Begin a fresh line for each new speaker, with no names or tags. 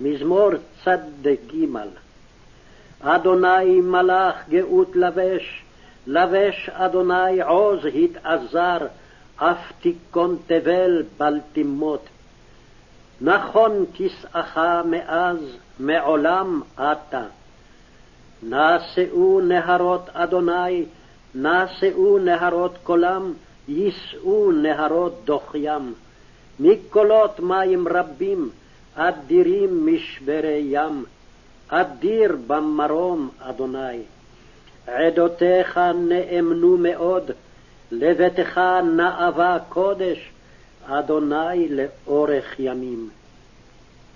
מזמור צ"ג אדוני מלאך גאות לבש, לבש אדוני עוז התעזר, אף תיכון תבל בל תמות. נכון כסאך מאז, מעולם אתה. נשאו נהרות אדוני, נשאו נהרות קולם, יישאו נהרות דוחיים. מקולות מים רבים, אדירים משברי ים, אדיר במרום אדוני. עדותיך נאמנו מאוד, לביתך נאווה קודש, אדוני לאורך ימים.